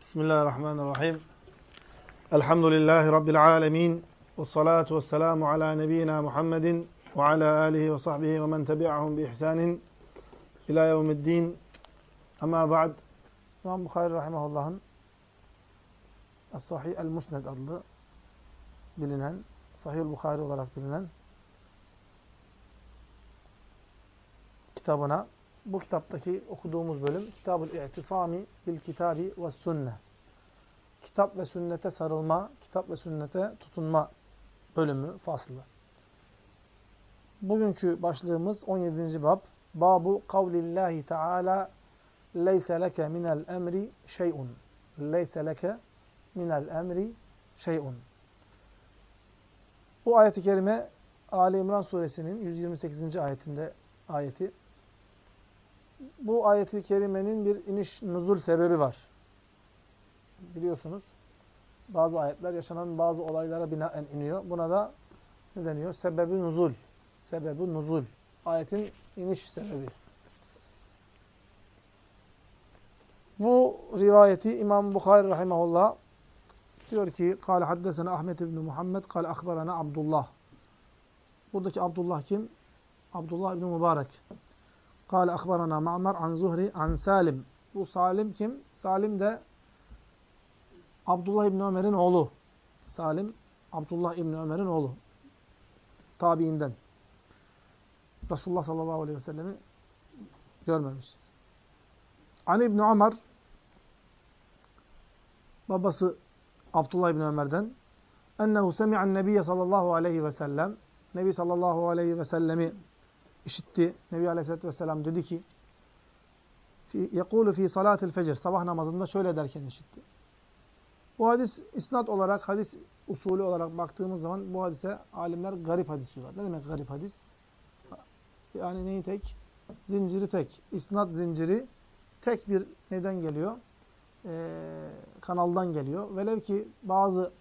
Bismillahirrahmanirrahim. Elhamdülillahi Rabbil alemin. Ve salatu ve selamu ala nebiyyina Muhammedin ve ala alihi ve sahbihi ve men tebi'ahum bi ihsanin ila yevmiddin. Ama ba'd. İmam Bukhari Rahimahullah'ın As-Sahih El-Musned adlı bilinen, Sahih Bukhari olarak bilinen kitabına bu kitaptaki okuduğumuz bölüm Kitab-ül İ'tisami bil Kitabi ve Sünne. Kitap ve sünnete sarılma, kitap ve sünnete tutunma bölümü, faslı. Bugünkü başlığımız 17. bab. Babu kavlillahi Teala leyse leke minel emri şey'un. Leyse leke minel emri şey'un. Bu ayeti kerime Ali İmran suresinin 128. ayetinde ayeti bu ayeti kerimenin bir iniş nuzul sebebi var. Biliyorsunuz bazı ayetler yaşanan bazı olaylara binaen iniyor. Buna da ne deniyor? Sebebi nuzul. Sebebi nuzul. Ayetin iniş sebebi. Bu rivayeti İmam Bukhari rahimahullah diyor ki kâle haddesena Ahmet ibn Muhammed kâle akbarana Abdullah. Buradaki Abdullah kim? Abdullah ibn Mübarek. Kale akbarana Ma'mar an Zuhri an Salim. Bu Salim kim? Salim de Abdullah İbni Ömer'in oğlu. Salim, Abdullah İbni Ömer'in oğlu. Tabiinden. Resulullah sallallahu aleyhi ve sellemi görmemiş. An İbni Ömer babası Abdullah İbni Ömer'den ennehu semi'an nebiyye sallallahu aleyhi ve sellem Nebi sallallahu aleyhi ve sellemi işitti. Nebi Aleyhisselatü Vesselam dedi ki يَقُولُ ف۪ي صَلَاتِ الْفَجْرِ Sabah namazında şöyle derken işitti. Bu hadis isnat olarak, hadis usulü olarak baktığımız zaman bu hadise alimler garip hadis diyorlar. Ne demek garip hadis? Yani neyi tek? Zinciri tek. İsnat zinciri tek bir neden geliyor? Ee, kanaldan geliyor. Velev ki bazı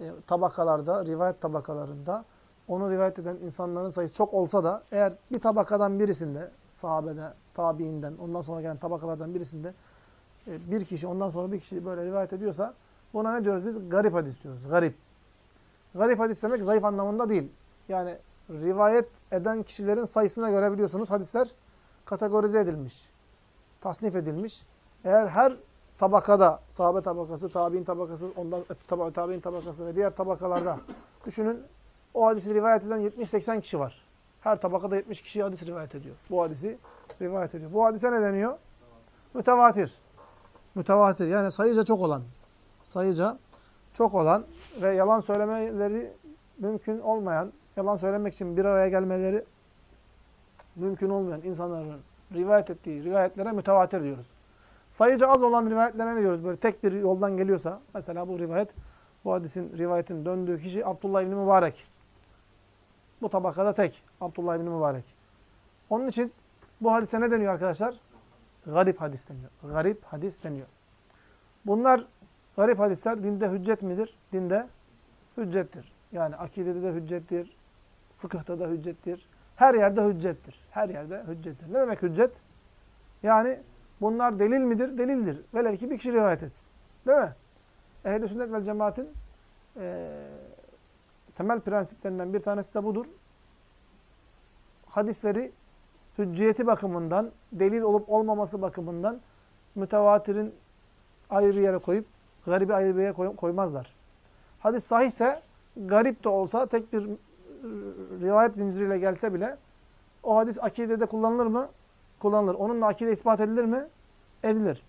e, tabakalarda, rivayet tabakalarında onu rivayet eden insanların sayısı çok olsa da eğer bir tabakadan birisinde, sahabede, tabiinden, ondan sonra gelen tabakalardan birisinde e, bir kişi, ondan sonra bir kişi böyle rivayet ediyorsa buna ne diyoruz biz? Garip hadis diyoruz. Garip. Garip hadis demek zayıf anlamında değil. Yani rivayet eden kişilerin sayısına göre biliyorsunuz hadisler kategorize edilmiş. Tasnif edilmiş. Eğer her tabakada, sahabe tabakası, tabi'in tabakası, ondan tabi'in tabakası ve diğer tabakalarda düşünün o hadisi rivayet eden 70-80 kişi var. Her tabakada 70 kişi hadis rivayet ediyor. Bu hadisi rivayet ediyor. Bu hadise ne deniyor? Mütevatir. Mütevatir. Yani sayıca çok olan. Sayıca çok olan ve yalan söylemeleri mümkün olmayan, yalan söylemek için bir araya gelmeleri mümkün olmayan insanların rivayet ettiği rivayetlere mütevatir diyoruz. Sayıca az olan rivayetlere ne diyoruz? Böyle tek bir yoldan geliyorsa, mesela bu rivayet, bu hadisin, rivayetin döndüğü kişi Abdullah İbni Mübarek. Bu tabakada tek. Abdullah ibn Mübarek. Onun için bu hadise ne deniyor arkadaşlar? Garip hadis deniyor. Garip hadis deniyor. Bunlar garip hadisler dinde hüccet midir? Dinde hüccettir. Yani akidede de hüccettir. Fıkıhta da hüccettir. Her yerde hüccettir. Her yerde hüccettir. Ne demek hüccet? Yani bunlar delil midir? Delildir. Velev ki bir kişi rivayet etsin. Değil mi? Ehl-i sünnet vel cemaatin e, temel prensiplerinden bir tanesi de budur. Hadisleri hücciyeti bakımından, delil olup olmaması bakımından mütevatirin ayrı yere koyup, garibi ayrı bir yere koymazlar. Hadis sahihse, garip de olsa, tek bir rivayet zinciriyle gelse bile, o hadis akidede kullanılır mı? Kullanılır. Onunla akide ispat edilir mi? Edilir.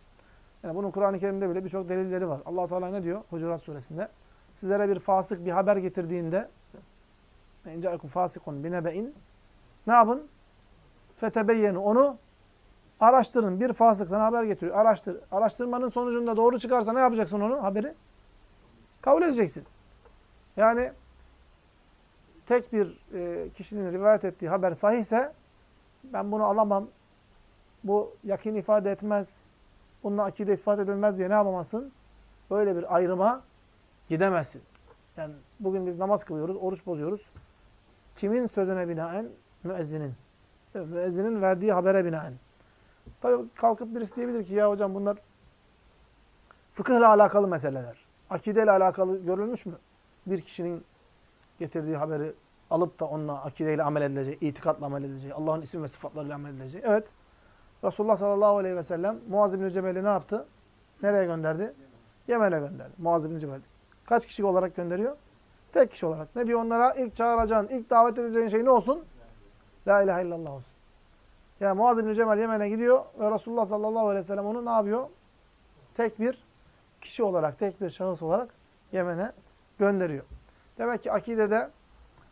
Yani bunun Kur'an-ı Kerim'de bile birçok delilleri var. allah Teala ne diyor? Hucurat suresinde sizlere bir fasık bir haber getirdiğinde inceakum fasikun binebe'in ne yapın? Fetebeyyeni onu araştırın. Bir fasık sana haber getiriyor. Araştır. Araştırmanın sonucunda doğru çıkarsa ne yapacaksın onu? Haberi? Kabul edeceksin. Yani tek bir e, kişinin rivayet ettiği haber sahihse ben bunu alamam. Bu yakin ifade etmez. Bununla akide ispat edilmez diye ne yapamazsın? Böyle bir ayrıma Gidemezsin. Yani bugün biz namaz kılıyoruz, oruç bozuyoruz. Kimin sözüne binaen? Müezzinin. Müezzinin verdiği habere binaen. Tabii kalkıp birisi diyebilir ki ya hocam bunlar Fıkıhla alakalı meseleler. Akideyle alakalı görülmüş mü? Bir kişinin getirdiği haberi alıp da onunla akideyle amel edileceği, itikatla amel edileceği, Allah'ın isim ve sıfatlarıyla amel edileceği. Evet. Resulullah sallallahu aleyhi ve sellem Muaz bin Cebel'i ne yaptı? Nereye gönderdi? Yemen'e gönderdi. Muaz bin Cebel. Kaç kişi olarak gönderiyor? Tek kişi olarak. Ne diyor onlara? İlk çağıracağın, ilk davet edeceğin şey ne olsun? La ilahe illallah olsun. Yani Muaz bin Cebel Yemen'e gidiyor ve Resulullah sallallahu aleyhi ve sellem onu ne yapıyor? Tek bir kişi olarak, tek bir şahıs olarak Yemen'e gönderiyor. Demek ki akidede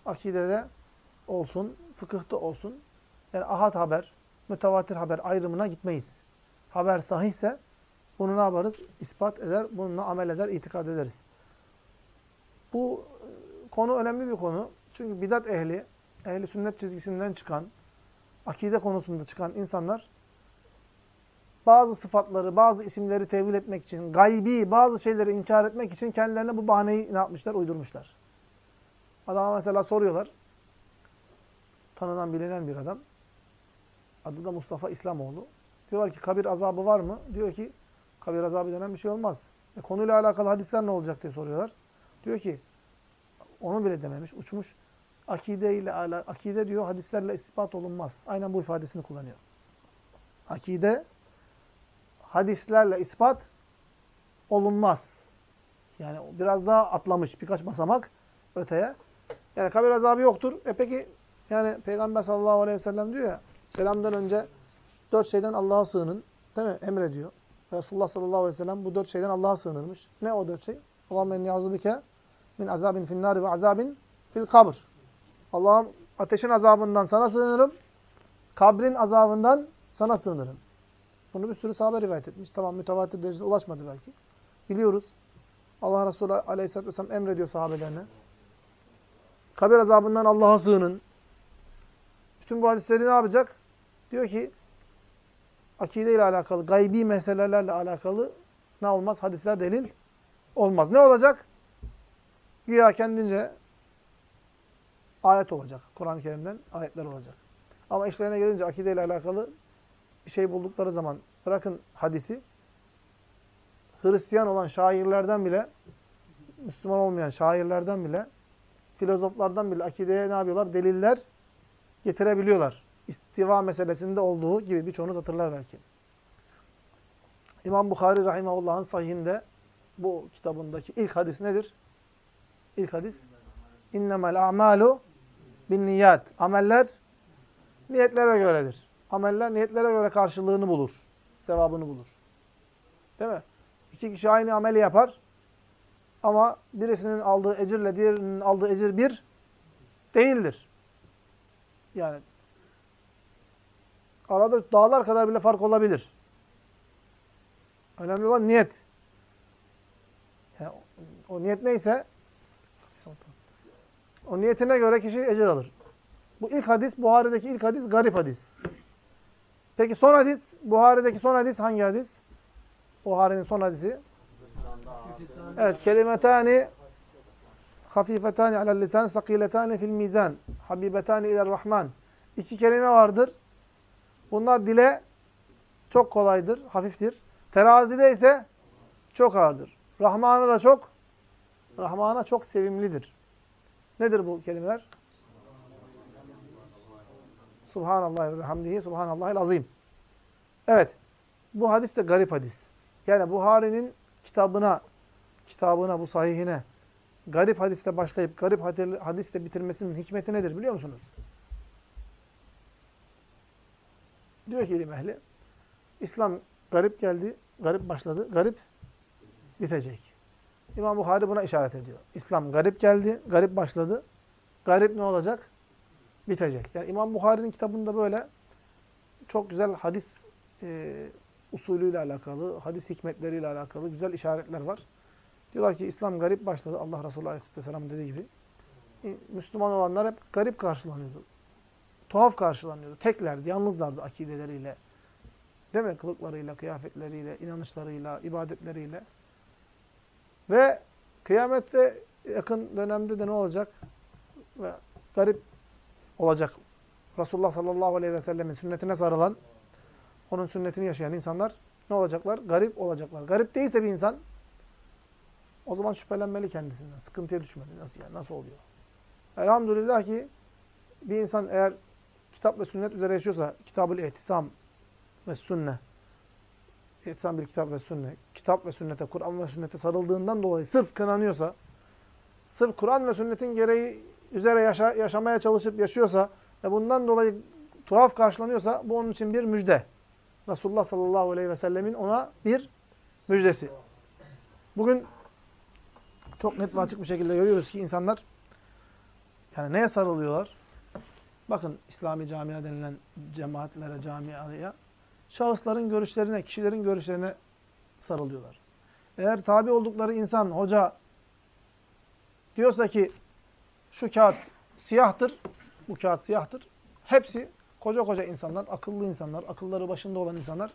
akidede olsun, fıkıhta olsun. Yani ahad haber, mütevatir haber ayrımına gitmeyiz. Haber sahihse bunu ne yaparız? İspat eder, bununla amel eder, itikad ederiz. Bu e, konu önemli bir konu. Çünkü bidat ehli, ehli sünnet çizgisinden çıkan, akide konusunda çıkan insanlar bazı sıfatları, bazı isimleri tevil etmek için, gaybi bazı şeyleri inkar etmek için kendilerine bu bahaneyi ne yapmışlar? Uydurmuşlar. Adama mesela soruyorlar. Tanınan, bilinen bir adam. Adı da Mustafa İslamoğlu. Diyorlar ki kabir azabı var mı? Diyor ki kabir azabı denen bir şey olmaz. E, konuyla alakalı hadisler ne olacak diye soruyorlar. Diyor ki onu bile dememiş, uçmuş. Akide ile akide diyor hadislerle ispat olunmaz. Aynen bu ifadesini kullanıyor. Akide hadislerle ispat olunmaz. Yani biraz daha atlamış birkaç basamak öteye. Yani kabir azabı yoktur. E peki yani Peygamber sallallahu aleyhi ve sellem diyor ya selamdan önce dört şeyden Allah'a sığının. Değil mi? Emrediyor. Resulullah sallallahu aleyhi ve sellem bu dört şeyden Allah'a sığınırmış. Ne o dört şey? Allahümme inni azubike min azabin finnari ve azabin fil kabr. Allah'ım ateşin azabından sana sığınırım. Kabrin azabından sana sığınırım. Bunu bir sürü sahabe rivayet etmiş. Tamam mütevatir derecede ulaşmadı belki. Biliyoruz. Allah Resulü aleyhisselatü vesselam emrediyor sahabelerine. Kabir azabından Allah'a sığının. Bütün bu hadisleri ne yapacak? Diyor ki akide ile alakalı, gaybi meselelerle alakalı ne olmaz? Hadisler delil olmaz. Ne olacak? Güya kendince ayet olacak. Kur'an-ı Kerim'den ayetler olacak. Ama işlerine gelince akide ile alakalı bir şey buldukları zaman bırakın hadisi Hristiyan olan şairlerden bile Müslüman olmayan şairlerden bile filozoflardan bile akideye ne yapıyorlar? Deliller getirebiliyorlar. İstiva meselesinde olduğu gibi birçoğunuz hatırlar belki. İmam Bukhari Rahimahullah'ın sahihinde bu kitabındaki ilk hadis nedir? İlk hadis İnnemel a'malu bin niyat. Ameller niyetlere göredir. Ameller niyetlere göre karşılığını bulur. Sevabını bulur. Değil mi? İki kişi aynı ameli yapar. Ama birisinin aldığı ecirle diğerinin aldığı ecir bir değildir. Yani arada dağlar kadar bile fark olabilir. Önemli olan niyet. Yani o niyet neyse o niyetine göre kişi ecir alır. Bu ilk hadis, Buhari'deki ilk hadis garip hadis. Peki son hadis, Buhari'deki son hadis hangi hadis? Buhari'nin son hadisi. Evet, kelimetani hafifetani alel lisan, sakiletani fil mizan, habibetani iler rahman. İki kelime vardır. Bunlar dile çok kolaydır, hafiftir. Terazide ise çok ağırdır. Rahman'a da çok, Rahman'a çok sevimlidir. Nedir bu kelimeler? Subhanallah ve hamdihi, subhanallahil azim. Evet, bu hadis de garip hadis. Yani Buhari'nin kitabına, kitabına, bu sahihine garip hadiste başlayıp garip hadiste bitirmesinin hikmeti nedir biliyor musunuz? Diyor ki ilim ehli, İslam garip geldi, garip başladı, garip bitecek. İmam Buhari buna işaret ediyor. İslam garip geldi, garip başladı. Garip ne olacak? Bitecek. Yani İmam Buhari'nin kitabında böyle çok güzel hadis e, usulüyle alakalı, hadis hikmetleriyle alakalı güzel işaretler var. Diyorlar ki İslam garip başladı. Allah Resulü Aleyhisselam dediği gibi. E, Müslüman olanlar hep garip karşılanıyordu. Tuhaf karşılanıyordu. Teklerdi, yalnızlardı akideleriyle. Değil mi? Kılıklarıyla, kıyafetleriyle, inanışlarıyla, ibadetleriyle. Ve kıyamette yakın dönemde de ne olacak? Ve garip olacak. Resulullah sallallahu aleyhi ve sellemin sünnetine sarılan, onun sünnetini yaşayan insanlar ne olacaklar? Garip olacaklar. Garip değilse bir insan, O zaman şüphelenmeli kendisinden. Sıkıntıya düşmeli. Nasıl yani? Nasıl oluyor? Elhamdülillah ki bir insan eğer kitap ve sünnet üzere yaşıyorsa, kitab-ül ihtisam ve sünne, ihtisam bir kitap ve sünne, kitap ve sünnete, Kur'an ve sünnete sarıldığından dolayı sırf kınanıyorsa, sırf Kur'an ve sünnetin gereği üzere yaşa, yaşamaya çalışıp yaşıyorsa ve bundan dolayı tuhaf karşılanıyorsa bu onun için bir müjde. Resulullah sallallahu aleyhi ve sellemin ona bir müjdesi. Bugün çok net ve açık bir şekilde görüyoruz ki insanlar yani neye sarılıyorlar? Bakın İslami camia denilen cemaatlere, camiaya şahısların görüşlerine, kişilerin görüşlerine sarılıyorlar. Eğer tabi oldukları insan, hoca diyorsa ki şu kağıt siyahtır, bu kağıt siyahtır. Hepsi koca koca insanlar, akıllı insanlar, akılları başında olan insanlar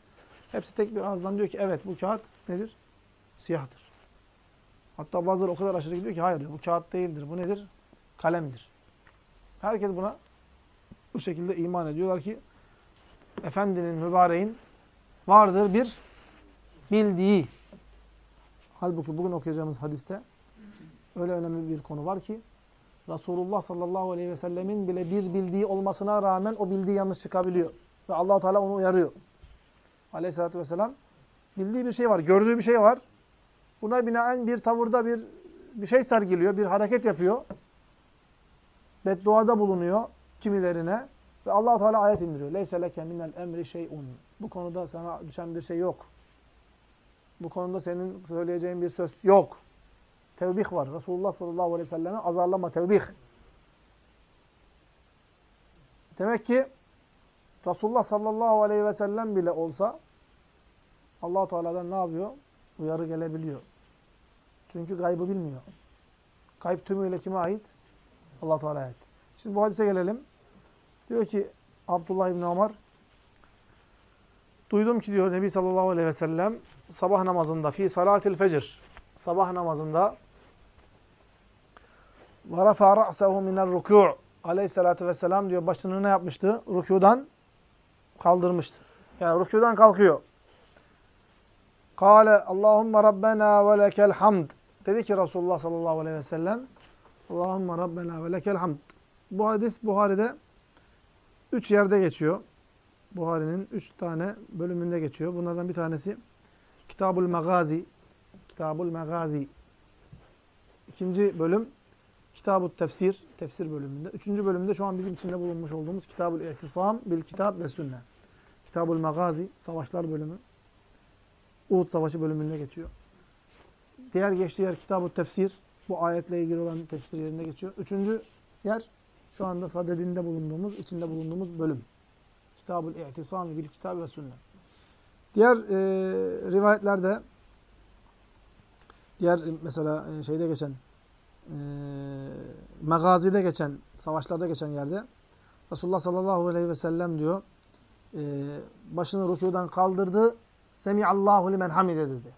hepsi tek bir ağızdan diyor ki evet bu kağıt nedir? Siyahtır. Hatta bazıları o kadar aşırı gidiyor ki hayır diyor bu kağıt değildir. Bu nedir? Kalemdir. Herkes buna bu şekilde iman ediyorlar ki Efendinin, mübareğin vardır bir bildiği. Halbuki bugün okuyacağımız hadiste öyle önemli bir konu var ki Resulullah sallallahu aleyhi ve sellemin bile bir bildiği olmasına rağmen o bildiği yanlış çıkabiliyor. Ve allah Teala onu uyarıyor. Aleyhisselatü vesselam bildiği bir şey var, gördüğü bir şey var. Buna binaen bir tavırda bir bir şey sergiliyor, bir hareket yapıyor. Bedduada bulunuyor kimilerine. Ve allah Teala ayet indiriyor. Leyse leke minel emri şey'un. Bu konuda sana düşen bir şey yok. Bu konuda senin söyleyeceğin bir söz yok. Tevbih var. Resulullah sallallahu aleyhi ve selleme azarlama tevbih. Demek ki Resulullah sallallahu aleyhi ve sellem bile olsa allah Teala'dan ne yapıyor? Uyarı gelebiliyor. Çünkü gaybı bilmiyor. Gayb tümüyle kime ait? allah Teala'ya ait. Şimdi bu hadise gelelim. Diyor ki Abdullah İbni Ömer Duydum ki diyor Nebi sallallahu aleyhi ve sellem sabah namazında fi salatil fecr sabah namazında ve rafa ra'sehu minel rükû aleyhissalatü vesselam diyor başını ne yapmıştı? Rükudan kaldırmıştı. Yani rükudan kalkıyor. Kale Allahümme Rabbena ve lekel hamd. Dedi ki Resulullah sallallahu aleyhi ve sellem Allahümme Rabbena ve lekel hamd. Bu hadis Buhari'de üç yerde geçiyor. Buhari'nin üç tane bölümünde geçiyor. Bunlardan bir tanesi Kitabul Magazi. Kitabul Magazi. İkinci bölüm Kitab-ı Tefsir, tefsir bölümünde. Üçüncü bölümde şu an bizim içinde bulunmuş olduğumuz Kitab-ül İhtisam bil Kitab ve Sünne. Kitab-ül Magazi, Savaşlar bölümü. Uhud Savaşı bölümünde geçiyor. Diğer geçtiği yer Kitab-ı Tefsir. Bu ayetle ilgili olan tefsir yerinde geçiyor. Üçüncü yer şu anda sadedinde bulunduğumuz, içinde bulunduğumuz bölüm. Kitab-ül İhtisam bil Kitab ve Sünne. Diğer e, rivayetlerde diğer mesela e, şeyde geçen e, Megazide geçen, savaşlarda geçen yerde Resulullah sallallahu aleyhi ve sellem diyor e, başını rükudan kaldırdı Semiallahu limen hamide dedi.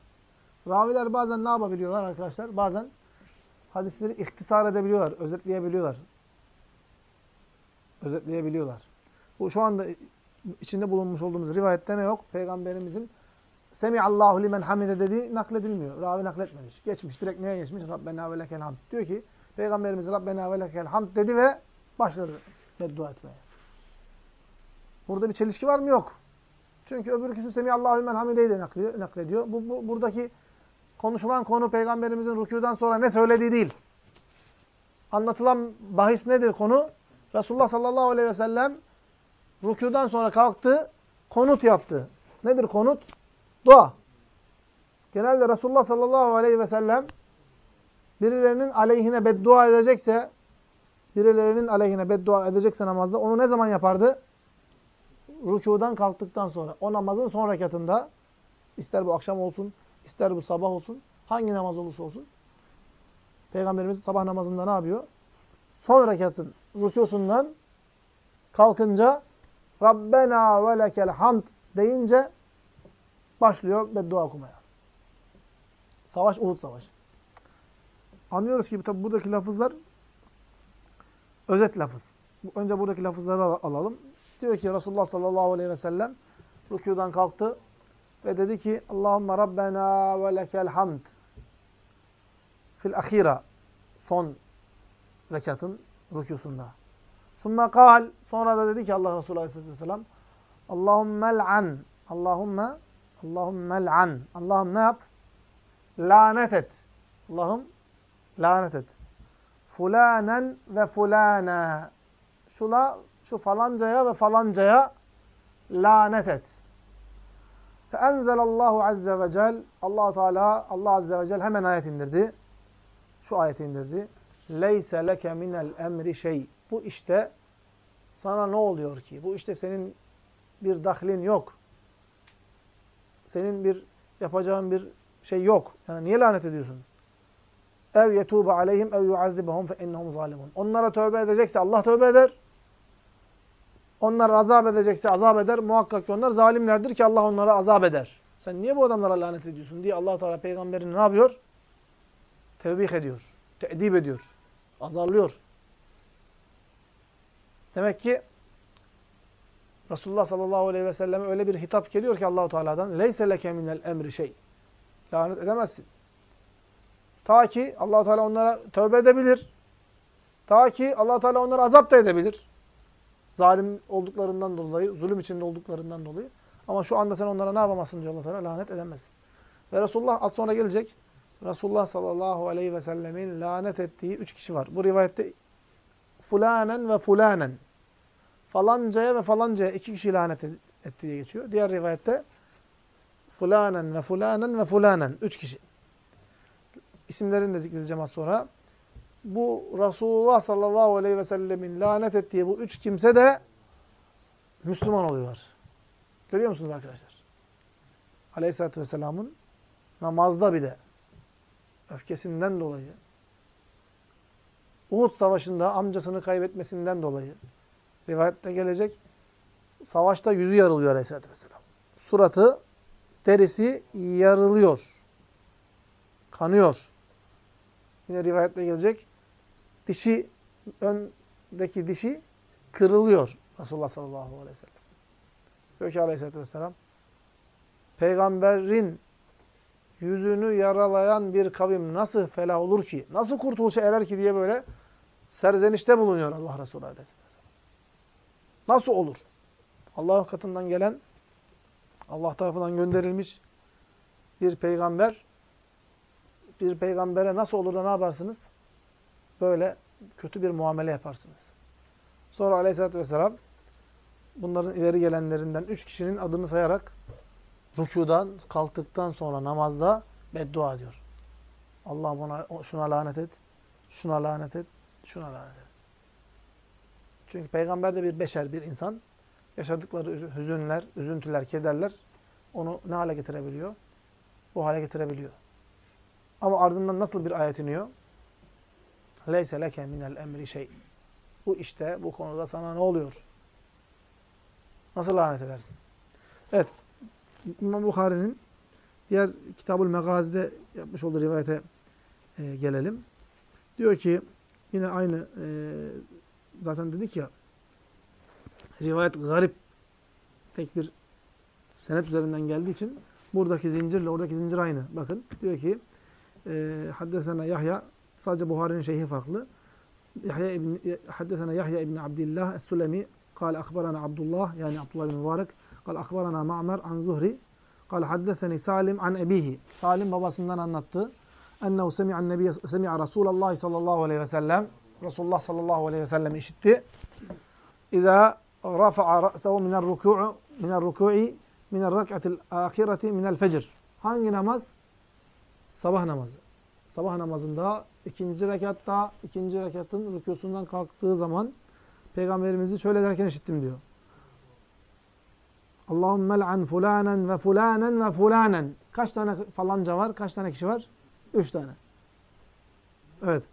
Raviler bazen ne yapabiliyorlar arkadaşlar? Bazen hadisleri ihtisar edebiliyorlar, özetleyebiliyorlar. Özetleyebiliyorlar. Bu şu anda içinde bulunmuş olduğumuz rivayette ne yok? Peygamberimizin Semiallahu limen hamide dediği nakledilmiyor. Ravi nakletmemiş. Geçmiş. Direkt neye geçmiş? Rabbena ve lekel hamd. Diyor ki Peygamberimiz Rabbena ve lekel hamd dedi ve başladı beddua etmeye. Burada bir çelişki var mı? Yok. Çünkü öbür ikisi Semiallahu limen hamideyi de naklediyor. Bu, bu, buradaki konuşulan konu Peygamberimizin rükudan sonra ne söylediği değil. Anlatılan bahis nedir konu? Resulullah sallallahu aleyhi ve sellem rükudan sonra kalktı, konut yaptı. Nedir konut? Dua. Genelde Resulullah sallallahu aleyhi ve sellem birilerinin aleyhine beddua edecekse, birilerinin aleyhine beddua edecekse namazda onu ne zaman yapardı? Rükudan kalktıktan sonra. O namazın son rekatında, ister bu akşam olsun, ister bu sabah olsun, hangi namaz olursa olsun, Peygamberimiz sabah namazında ne yapıyor? Son rekatın rükusundan kalkınca Rabbena ve lekel hamd deyince başlıyor beddua okumaya. Savaş Uhud Savaşı. Anlıyoruz ki tabi buradaki lafızlar özet lafız. Önce buradaki lafızları alalım. Diyor ki Resulullah sallallahu aleyhi ve sellem rükudan kalktı ve dedi ki Allahümme Rabbena ve lekel hamd. fil ahira son rekatın rükûsunda. Sümme kal sonra da dedi ki Allah Resulü Aleyhisselatü Vesselam Allahümme l'an Allahümme Allahümme l'an Allah'ım ne yap? Lanet et. Allah'ım lanet et. Fulanen ve fulana. Şula, şu falancaya ve falancaya lanet et. Feenzelallahu azze ve cel allah Teala Allah azze ve cel hemen ayet indirdi. Şu ayeti indirdi. Leyse leke minel emri şey. Bu işte sana ne oluyor ki? Bu işte senin bir dahlin yok. Senin bir yapacağın bir şey yok. Yani niye lanet ediyorsun? Ev yetûbe aleyhim ev yuazzibahum fe innehum zalimun. Onlara tövbe edecekse Allah tövbe eder. Onlar azap edecekse azap eder. Muhakkak ki onlar zalimlerdir ki Allah onlara azap eder. Sen niye bu adamlara lanet ediyorsun diye allah Teala peygamberini ne yapıyor? Tevbih ediyor. Te'dib ediyor. Azarlıyor. Demek ki Resulullah sallallahu aleyhi ve selleme öyle bir hitap geliyor ki Allahu Teala'dan "Leyse leke minel emri şey." Lanet edemezsin. Ta ki Allah Teala onlara tövbe edebilir. Ta ki Allah Teala onlara azap da edebilir. Zalim olduklarından dolayı, zulüm içinde olduklarından dolayı. Ama şu anda sen onlara ne yapamazsın diyor Allah Teala, lanet edemezsin. Ve Resulullah az sonra gelecek. Resulullah sallallahu aleyhi ve sellemin lanet ettiği üç kişi var. Bu rivayette fulanen ve fulanen. Falancaya ve falancaya iki kişi lanet etti diye geçiyor. Diğer rivayette fulanen ve fulanen ve fulanen. Üç kişi. İsimlerini de zikredeceğim az sonra. Bu Resulullah sallallahu aleyhi ve sellemin lanet ettiği bu üç kimse de Müslüman oluyorlar. Görüyor musunuz arkadaşlar? Aleyhisselatü vesselamın namazda bir de öfkesinden dolayı Uhud savaşında amcasını kaybetmesinden dolayı rivayette gelecek savaşta yüzü yarılıyor Aleyhisselatü vesselam. Suratı, derisi yarılıyor. Kanıyor. Yine rivayette gelecek dişi, öndeki dişi kırılıyor Resulullah sallallahu aleyhi ve sellem. Diyor ki aleyhissalatü vesselam, peygamberin yüzünü yaralayan bir kavim nasıl felah olur ki, nasıl kurtuluşa erer ki diye böyle serzenişte bulunuyor Allah Resulü aleyhissalatü vesselam. Nasıl olur? Allah katından gelen, Allah tarafından gönderilmiş bir peygamber, bir peygambere nasıl olur da ne yaparsınız? Böyle kötü bir muamele yaparsınız. Sonra aleyhissalatü vesselam bunların ileri gelenlerinden üç kişinin adını sayarak rükudan kalktıktan sonra namazda beddua ediyor. Allah buna şuna lanet et, şuna lanet et, şuna lanet et. Çünkü peygamber de bir beşer, bir insan. Yaşadıkları hüzünler, üzüntüler, kederler onu ne hale getirebiliyor? Bu hale getirebiliyor. Ama ardından nasıl bir ayet iniyor? Leyse leke minel emri şey. Bu işte, bu konuda sana ne oluyor? Nasıl lanet edersin? Evet, İmam Bukhari'nin diğer Kitabul Megazi'de yapmış olduğu rivayete e, gelelim. Diyor ki, yine aynı, e, zaten dedik ya, rivayet garip, tek bir senet üzerinden geldiği için, buradaki zincirle oradaki zincir aynı. Bakın, diyor ki, e, Haddesena Yahya, sadece Buhari'nin şeyhi farklı. Yahya ibn, Haddesena Yahya ibn Abdillah Es-Sulemi, قال أخبرنا عبد الله يعني عبد الله بن مبارك Kal akbarana Ma'mer an Zuhri. Kal haddeseni Salim an ebihi. Salim babasından anlattı. Ennehu semi'an nebiye semi'a Resulallah sallallahu aleyhi ve sellem. Resulullah sallallahu aleyhi ve sellem işitti. İza rafa'a ra'sehu minel ruku'u minel ruku'i minel rak'atil ahireti minel fecr. Hangi namaz? Sabah namazı. Sabah namazında ikinci rekatta, ikinci rekatın rükusundan kalktığı zaman Peygamberimizi şöyle derken işittim diyor. Allahümme l'an fulanen ve fulanen ve fulanen. Kaç tane falanca var? Kaç tane kişi var? Üç tane. Evet.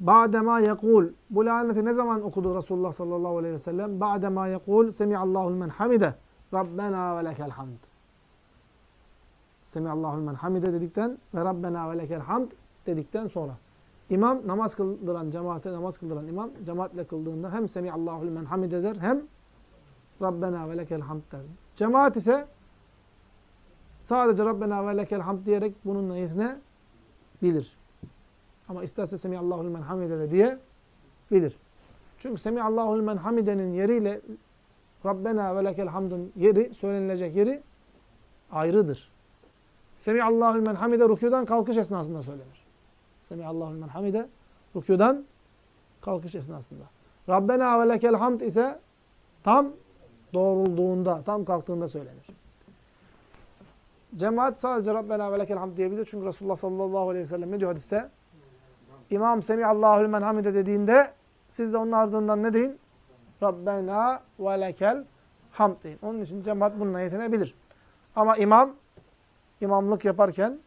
Ba'dema yekul. Bu laneti ne zaman okudu Resulullah sallallahu aleyhi ve sellem? Ba'dema yekul. Semi'allahul men hamide. Rabbena ve lekel hamd. Semi'allahul men hamide dedikten ve Rabbena ve lekel hamd dedikten sonra. İmam namaz kıldıran, cemaate namaz kıldıran imam cemaatle kıldığında hem Semi'allahul men hamid eder hem Rabbena ve lekel hamd der. Cemaat ise sadece Rabbena ve lekel hamd diyerek bunun niyetine bilir. Ama isterse Semihallahul men hamide de diye bilir. Çünkü Semihallahul men hamidenin yeriyle Rabbena ve lekel hamdın yeri, söylenilecek yeri ayrıdır. Semihallahul men hamide rükûdan kalkış esnasında söylenir. Semihallahul men hamide rükûdan kalkış esnasında. Rabbena ve lekel hamd ise tam doğrulduğunda, tam kalktığında söylenir. Cemaat sadece Rabbena ve lekel diyebilir. Çünkü Resulullah sallallahu aleyhi ve sellem ne diyor hadiste? İmam Semihallahü men hamide dediğinde siz de onun ardından ne deyin? Rabbena ve lekel hamd deyin. Onun için cemaat bununla yetinebilir. Ama imam imamlık yaparken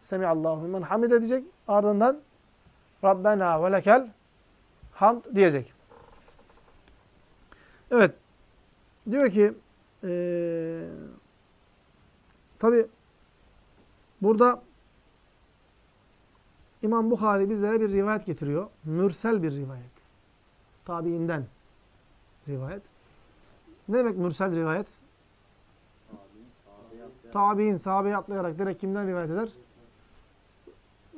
Semihallahü men hamide edecek. Ardından Rabbena ve lekel diyecek. Evet. Diyor ki ee, tabi burada İmam Bukhari bizlere bir rivayet getiriyor. Mürsel bir rivayet. Tabiinden rivayet. Ne demek mürsel rivayet? Tabiin, sahabeye atlayarak direkt kimden rivayet eder?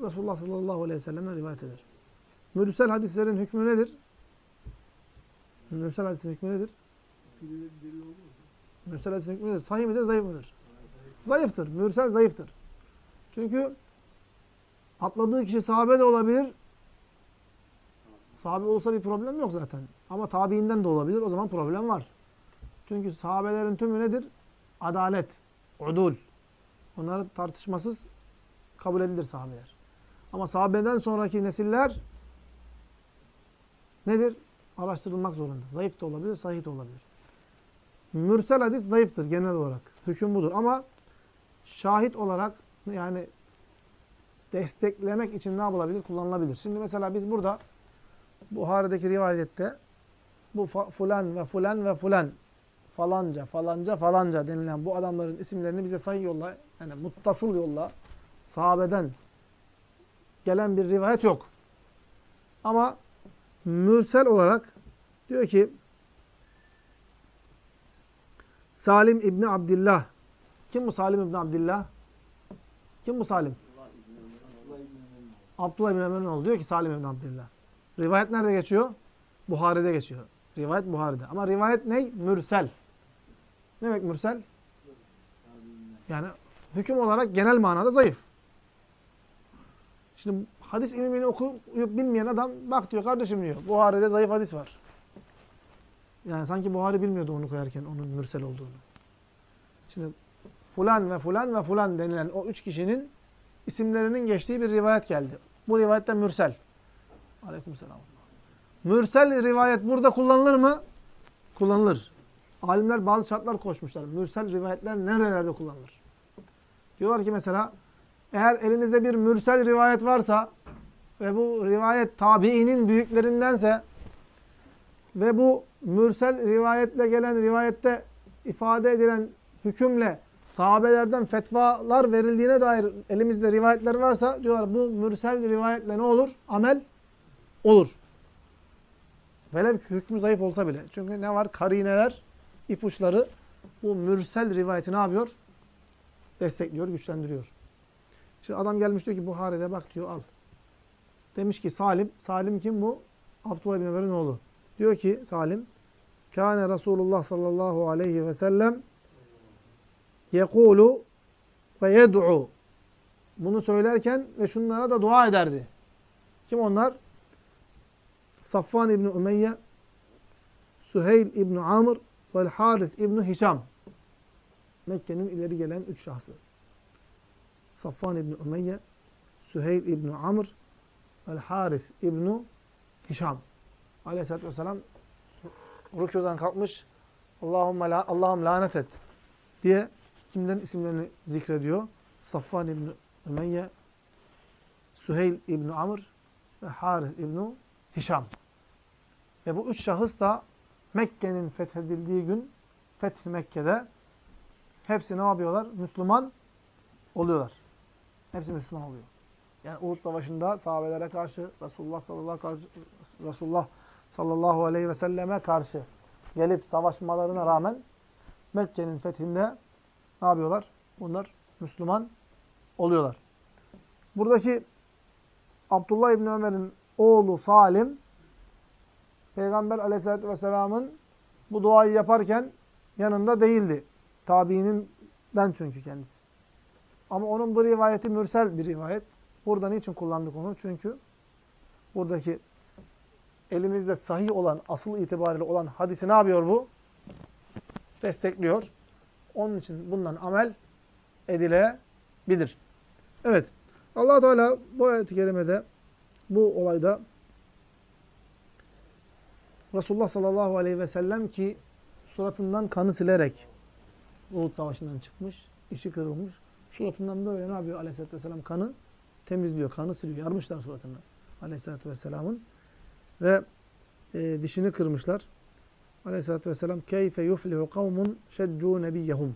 Resulullah sallallahu aleyhi ve sellem'den rivayet eder. Mürsel hadislerin hükmü nedir? Mürsel hadisin hükmü nedir? Hadisin hükmü nedir? Sahih midir, zayıf mıdır? Zayıftır. Mürsel zayıftır. Çünkü atladığı kişi sahabe de olabilir. Sahabe olsa bir problem yok zaten. Ama tabiinden de olabilir. O zaman problem var. Çünkü sahabelerin tümü nedir? Adalet, udul. Onları tartışmasız kabul edilir sahabeler. Ama sahabeden sonraki nesiller nedir? Araştırılmak zorunda. Zayıf da olabilir, sahih de olabilir. Mürsel hadis zayıftır genel olarak. Hüküm budur. Ama şahit olarak yani desteklemek için ne yapılabilir? Kullanılabilir. Şimdi mesela biz burada Buhari'deki rivayette bu fulan ve fulan ve fulan falanca, falanca, falanca denilen bu adamların isimlerini bize sahih yolla, yani muttasıl yolla, sahabeden gelen bir rivayet yok. Ama mürsel olarak diyor ki Salim İbni Abdillah. Kim bu Salim İbni Abdillah? Kim bu Salim? Abdullah İbni Ömer'in. Diyor ki Salim İbni Abdillah. Rivayet nerede geçiyor? Buhari'de geçiyor. Rivayet Buhari'de. Ama rivayet ne? Mürsel. Ne demek mürsel? Yani hüküm olarak genel manada zayıf. Şimdi hadis ilmini okuyup bilmeyen adam bak diyor kardeşim diyor. Buhari'de zayıf hadis var. Yani sanki Buhari bilmiyordu onu koyarken onun mürsel olduğunu. Şimdi fulan ve fulan ve fulan denilen o üç kişinin isimlerinin geçtiği bir rivayet geldi. Bu rivayette mürsel. Aleykümselam. Mürsel rivayet burada kullanılır mı? Kullanılır. Alimler bazı şartlar koşmuşlar. Mürsel rivayetler nerelerde kullanılır? Diyorlar ki mesela eğer elinizde bir mürsel rivayet varsa ve bu rivayet tabiinin büyüklerindense ve bu mürsel rivayetle gelen rivayette ifade edilen hükümle sahabelerden fetvalar verildiğine dair elimizde rivayetler varsa diyorlar bu mürsel rivayetle ne olur? Amel olur. Velev ki hükmü zayıf olsa bile. Çünkü ne var? Karineler, ipuçları bu mürsel rivayeti ne yapıyor? Destekliyor, güçlendiriyor. Şimdi adam gelmiş diyor ki Buhari'de bak diyor al. Demiş ki Salim. Salim kim bu? Abdullah bin Ömer'in oğlu. Diyor ki Salim. Kâne Resulullah sallallahu aleyhi ve sellem yekulu ve yed'u. Bunu söylerken ve şunlara da dua ederdi. Kim onlar? Safvan İbni Ümeyye, Süheyl İbni Amr ve Haris İbni Hişam. Mekke'nin ileri gelen üç şahsı. Safvan İbni Ümeyye, Süheyl İbni Amr ve Haris İbni Hişam. Aleyhisselatü Vesselam rükudan kalkmış Allahümme la, Allah'ım lanet et diye kimlerin isimlerini zikrediyor? Safvan İbni Ümeyye, Süheyl İbni Amr ve Haris İbni Hişam. Ve bu üç şahıs da Mekke'nin fethedildiği gün Fethi Mekke'de hepsi ne yapıyorlar? Müslüman oluyorlar. Hepsi Müslüman oluyor. Yani Uhud Savaşı'nda sahabelere karşı Resulullah sallallahu, karşı, Resulullah sallallahu aleyhi ve selleme karşı gelip savaşmalarına rağmen Mekke'nin fethinde ne yapıyorlar? Bunlar Müslüman oluyorlar. Buradaki Abdullah İbni Ömer'in oğlu Salim Peygamber aleyhissalatü vesselamın bu duayı yaparken yanında değildi. Tabiininden çünkü kendisi. Ama onun bu rivayeti mürsel bir rivayet. Burada niçin kullandık onu? Çünkü buradaki elimizde sahih olan, asıl itibariyle olan hadisi ne yapıyor bu? Destekliyor. Onun için bundan amel edilebilir. Evet. allah Teala bu ayet-i kerimede, bu olayda Resulullah sallallahu aleyhi ve sellem ki suratından kanı silerek Uhud savaşından çıkmış, işi kırılmış. Suratından böyle ne yapıyor aleyhissalatü vesselam? Kanı temizliyor, kanı siliyor. Yarmışlar suratından aleyhissalatü vesselamın. Ve e, dişini kırmışlar. Aleyhissalatü vesselam keyfe yuflihu kavmun şeccu nebiyyehum.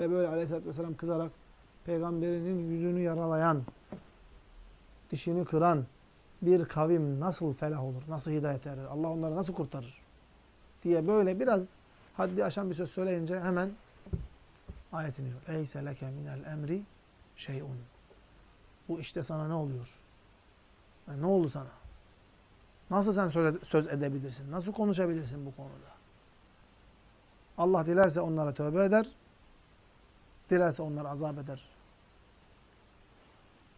Ve böyle aleyhissalatü vesselam kızarak peygamberinin yüzünü yaralayan, dişini kıran bir kavim nasıl felah olur, nasıl hidayet erer, Allah onları nasıl kurtarır diye böyle biraz haddi aşan bir söz söyleyince hemen ayet iniyor. Eyse leke minel emri şeyun. Bu işte sana ne oluyor? Yani ne oldu sana? Nasıl sen söz edebilirsin? Nasıl konuşabilirsin bu konuda? Allah dilerse onlara tövbe eder. Dilerse onları azap eder.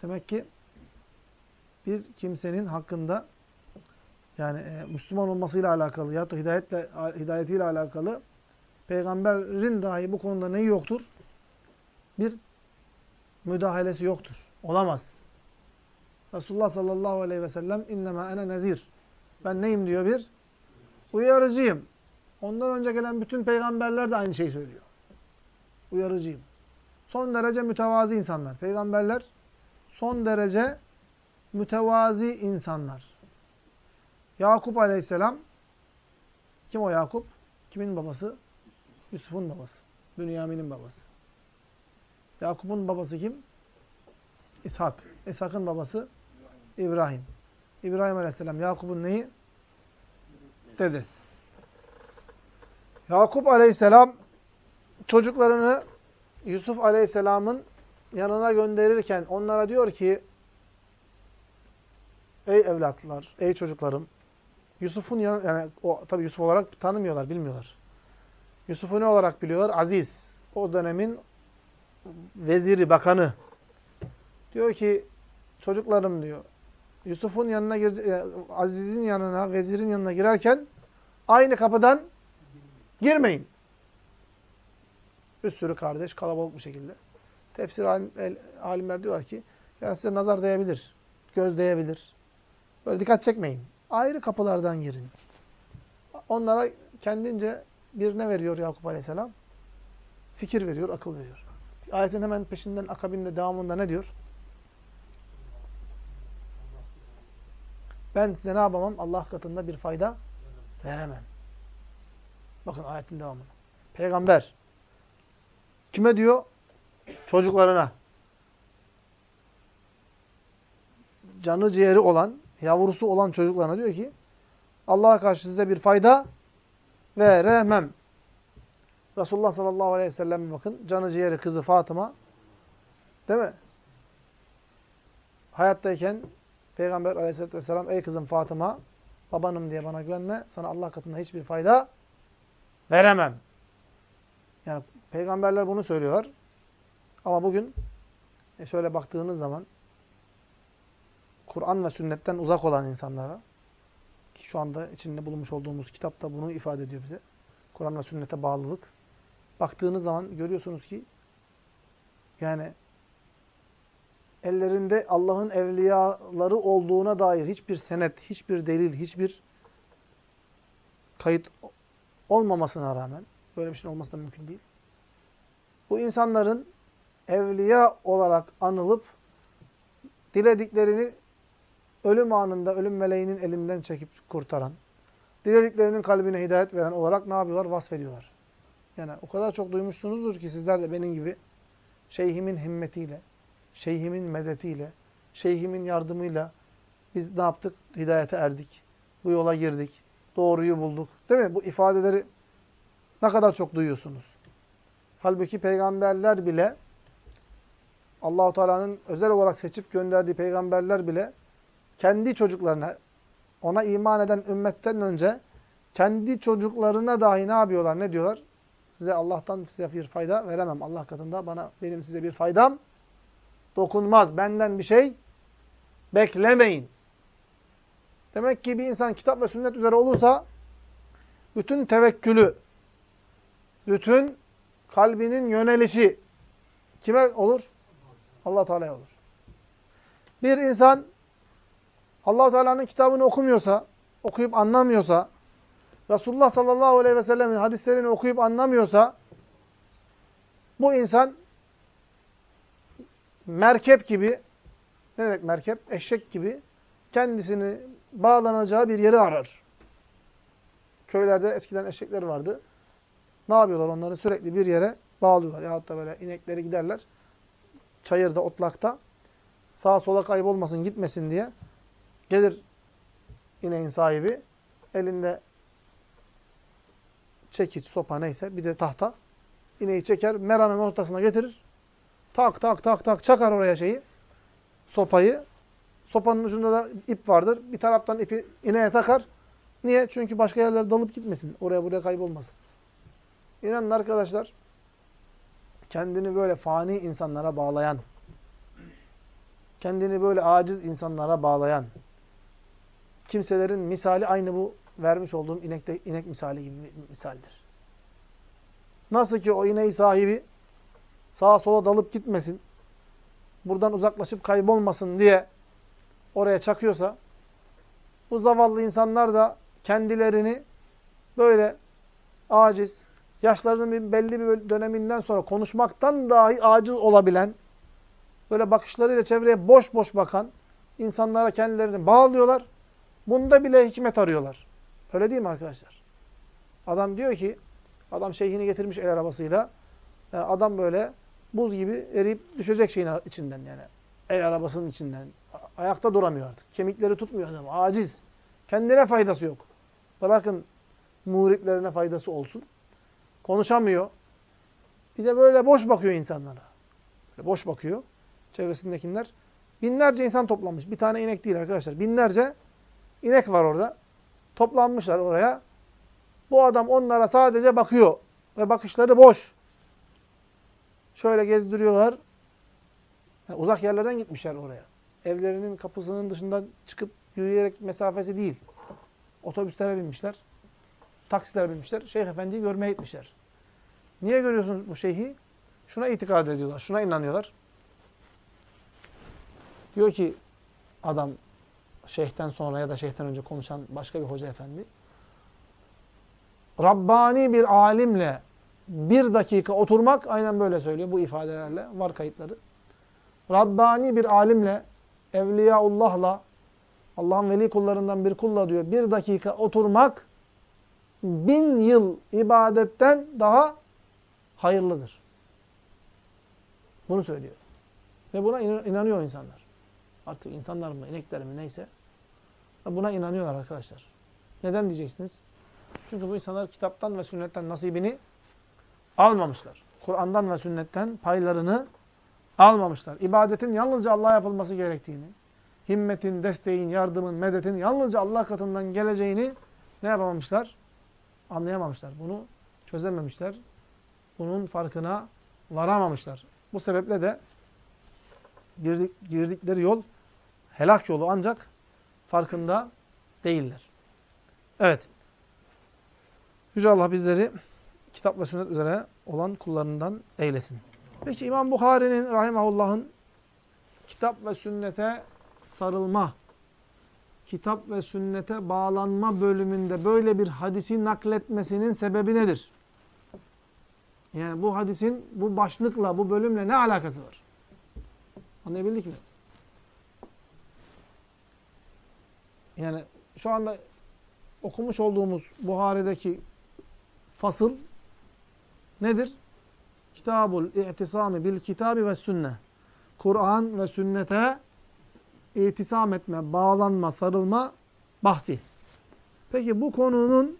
Demek ki bir kimsenin hakkında yani e, Müslüman olmasıyla alakalı ya da hidayetle hidayetiyle alakalı peygamberin dahi bu konuda neyi yoktur? Bir müdahalesi yoktur. Olamaz. Resulullah sallallahu aleyhi ve sellem innema ene nezir. Ben neyim diyor bir? Uyarıcıyım. Ondan önce gelen bütün peygamberler de aynı şeyi söylüyor. Uyarıcıyım. Son derece mütevazi insanlar. Peygamberler son derece mütevazi insanlar. Yakup aleyhisselam kim o Yakup? Kimin babası? Yusuf'un babası. Bünyamin'in babası. Yakup'un babası kim? İshak. İshak'ın babası İbrahim. İbrahim aleyhisselam Yakup'un neyi? Dedesi. Yakup aleyhisselam çocuklarını Yusuf aleyhisselamın yanına gönderirken onlara diyor ki Ey evlatlar, ey çocuklarım Yusuf'un yan, yani o tabii Yusuf olarak tanımıyorlar, bilmiyorlar. Yusuf'u ne olarak biliyorlar? Aziz. O dönemin veziri, bakanı. Diyor ki çocuklarım diyor. Yusuf'un yanına e, Aziz'in yanına, vezirin yanına girerken aynı kapıdan girmeyin. Bir sürü kardeş kalabalık bir şekilde. Tefsir alimler diyorlar ki yani size nazar değebilir, göz değebilir. Böyle dikkat çekmeyin. Ayrı kapılardan girin. Onlara kendince bir ne veriyor Yakup Aleyhisselam? Fikir veriyor, akıl veriyor. Ayetin hemen peşinden, akabinde, devamında ne diyor? Ben size ne yapamam? Allah katında bir fayda veremem. Bakın ayetin devamına. Peygamber kime diyor? Çocuklarına. Canı ciğeri olan, yavrusu olan çocuklarına diyor ki Allah'a karşı size bir fayda veremem. Resulullah sallallahu aleyhi ve sellem bakın canı ciğeri kızı Fatıma değil mi? Hayattayken Peygamber aleyhissalatü vesselam ey kızım Fatıma babanım diye bana güvenme sana Allah katında hiçbir fayda veremem. Yani peygamberler bunu söylüyor. Ama bugün e şöyle baktığınız zaman Kur'an ve sünnetten uzak olan insanlara ki şu anda içinde bulunmuş olduğumuz kitap da bunu ifade ediyor bize. Kur'an ve sünnete bağlılık. Baktığınız zaman görüyorsunuz ki yani ellerinde Allah'ın evliyaları olduğuna dair hiçbir senet, hiçbir delil, hiçbir kayıt olmamasına rağmen, böyle bir şey olması da mümkün değil. Bu insanların evliya olarak anılıp dilediklerini ölüm anında ölüm meleğinin elinden çekip kurtaran, dilediklerinin kalbine hidayet veren olarak ne yapıyorlar? Vasfediyorlar. Yani o kadar çok duymuşsunuzdur ki sizler de benim gibi şeyhimin himmetiyle, şeyhimin medetiyle, şeyhimin yardımıyla biz ne yaptık? Hidayete erdik. Bu yola girdik. Doğruyu bulduk. Değil mi? Bu ifadeleri ne kadar çok duyuyorsunuz. Halbuki peygamberler bile Allahu Teala'nın özel olarak seçip gönderdiği peygamberler bile kendi çocuklarına, ona iman eden ümmetten önce kendi çocuklarına dahi ne yapıyorlar, ne diyorlar? Size Allah'tan size bir fayda veremem. Allah katında bana benim size bir faydam dokunmaz. Benden bir şey beklemeyin. Demek ki bir insan kitap ve sünnet üzere olursa bütün tevekkülü, bütün kalbinin yönelişi kime olur? Allah Teala'ya olur. Bir insan Allah Teala'nın kitabını okumuyorsa, okuyup anlamıyorsa, Resulullah sallallahu aleyhi ve sellemin hadislerini okuyup anlamıyorsa bu insan merkep gibi ne demek merkep? Eşek gibi kendisini bağlanacağı bir yeri arar. Köylerde eskiden eşekler vardı. Ne yapıyorlar? Onları sürekli bir yere bağlıyorlar. Yahut da böyle inekleri giderler. Çayırda, otlakta. Sağa sola kaybolmasın, gitmesin diye. Gelir ineğin sahibi. Elinde çekiç, sopa neyse bir de tahta. İneği çeker, meranın ortasına getirir. Tak tak tak tak çakar oraya şeyi. Sopayı. Sopanın ucunda da ip vardır. Bir taraftan ipi ineğe takar. Niye? Çünkü başka yerlere dalıp gitmesin. Oraya buraya kaybolmasın. İnanın arkadaşlar, kendini böyle fani insanlara bağlayan, kendini böyle aciz insanlara bağlayan kimselerin misali aynı bu vermiş olduğum inekte, inek misali gibi bir misaldir. Nasıl ki o ineği sahibi sağa sola dalıp gitmesin, buradan uzaklaşıp kaybolmasın diye oraya çakıyorsa, bu zavallı insanlar da kendilerini böyle aciz, yaşlarının bir belli bir döneminden sonra konuşmaktan dahi aciz olabilen, böyle bakışlarıyla çevreye boş boş bakan insanlara kendilerini bağlıyorlar. Bunda bile hikmet arıyorlar. Öyle değil mi arkadaşlar? Adam diyor ki, adam şeyhini getirmiş el arabasıyla. Yani adam böyle buz gibi eriyip düşecek şeyin içinden yani. El arabasının içinden. Ayakta duramıyor artık. Kemikleri tutmuyor adam. Aciz. Kendine faydası yok. Bırakın muritlerine faydası olsun. Konuşamıyor. Bir de böyle boş bakıyor insanlara. Böyle boş bakıyor. Çevresindekiler. Binlerce insan toplanmış. Bir tane inek değil arkadaşlar. Binlerce inek var orada. Toplanmışlar oraya. Bu adam onlara sadece bakıyor. Ve bakışları boş. Şöyle gezdiriyorlar. Yani uzak yerlerden gitmişler oraya. Evlerinin kapısının dışından çıkıp yürüyerek mesafesi değil. Otobüslere binmişler. Taksilere binmişler. Şeyh Efendi'yi görmeye gitmişler. Niye görüyorsunuz bu şeyhi? Şuna itikad ediyorlar. Şuna inanıyorlar. Diyor ki adam şeyhten sonra ya da şeyhten önce konuşan başka bir hoca efendi. Rabbani bir alimle bir dakika oturmak aynen böyle söylüyor bu ifadelerle. Var kayıtları. Rabbani bir alimle, Evliyaullah'la, Allah'ın veli kullarından bir kulla diyor, bir dakika oturmak bin yıl ibadetten daha hayırlıdır. Bunu söylüyor. Ve buna inanıyor insanlar. Artık insanlar mı, inekler mi neyse. Buna inanıyorlar arkadaşlar. Neden diyeceksiniz? Çünkü bu insanlar kitaptan ve sünnetten nasibini almamışlar. Kur'an'dan ve sünnetten paylarını almamışlar. İbadetin yalnızca Allah'a yapılması gerektiğini, himmetin, desteğin, yardımın, medetin yalnızca Allah katından geleceğini ne yapamamışlar? Anlayamamışlar. Bunu çözememişler. Bunun farkına varamamışlar. Bu sebeple de girdik, girdikleri yol helak yolu ancak farkında değiller. Evet. Yüce Allah bizleri kitap ve sünnet üzere olan kullarından eylesin. Peki İmam Bukhari'nin rahimahullah'ın kitap ve sünnete sarılma, kitap ve sünnete bağlanma bölümünde böyle bir hadisi nakletmesinin sebebi nedir? Yani bu hadisin bu başlıkla, bu bölümle ne alakası var? Anlayabildik mi? Yani şu anda okumuş olduğumuz Buhari'deki fasıl nedir? Kitabul i'tisami bil kitabi ve sünne. Kur'an ve sünnete itisam etme, bağlanma, sarılma bahsi. Peki bu konunun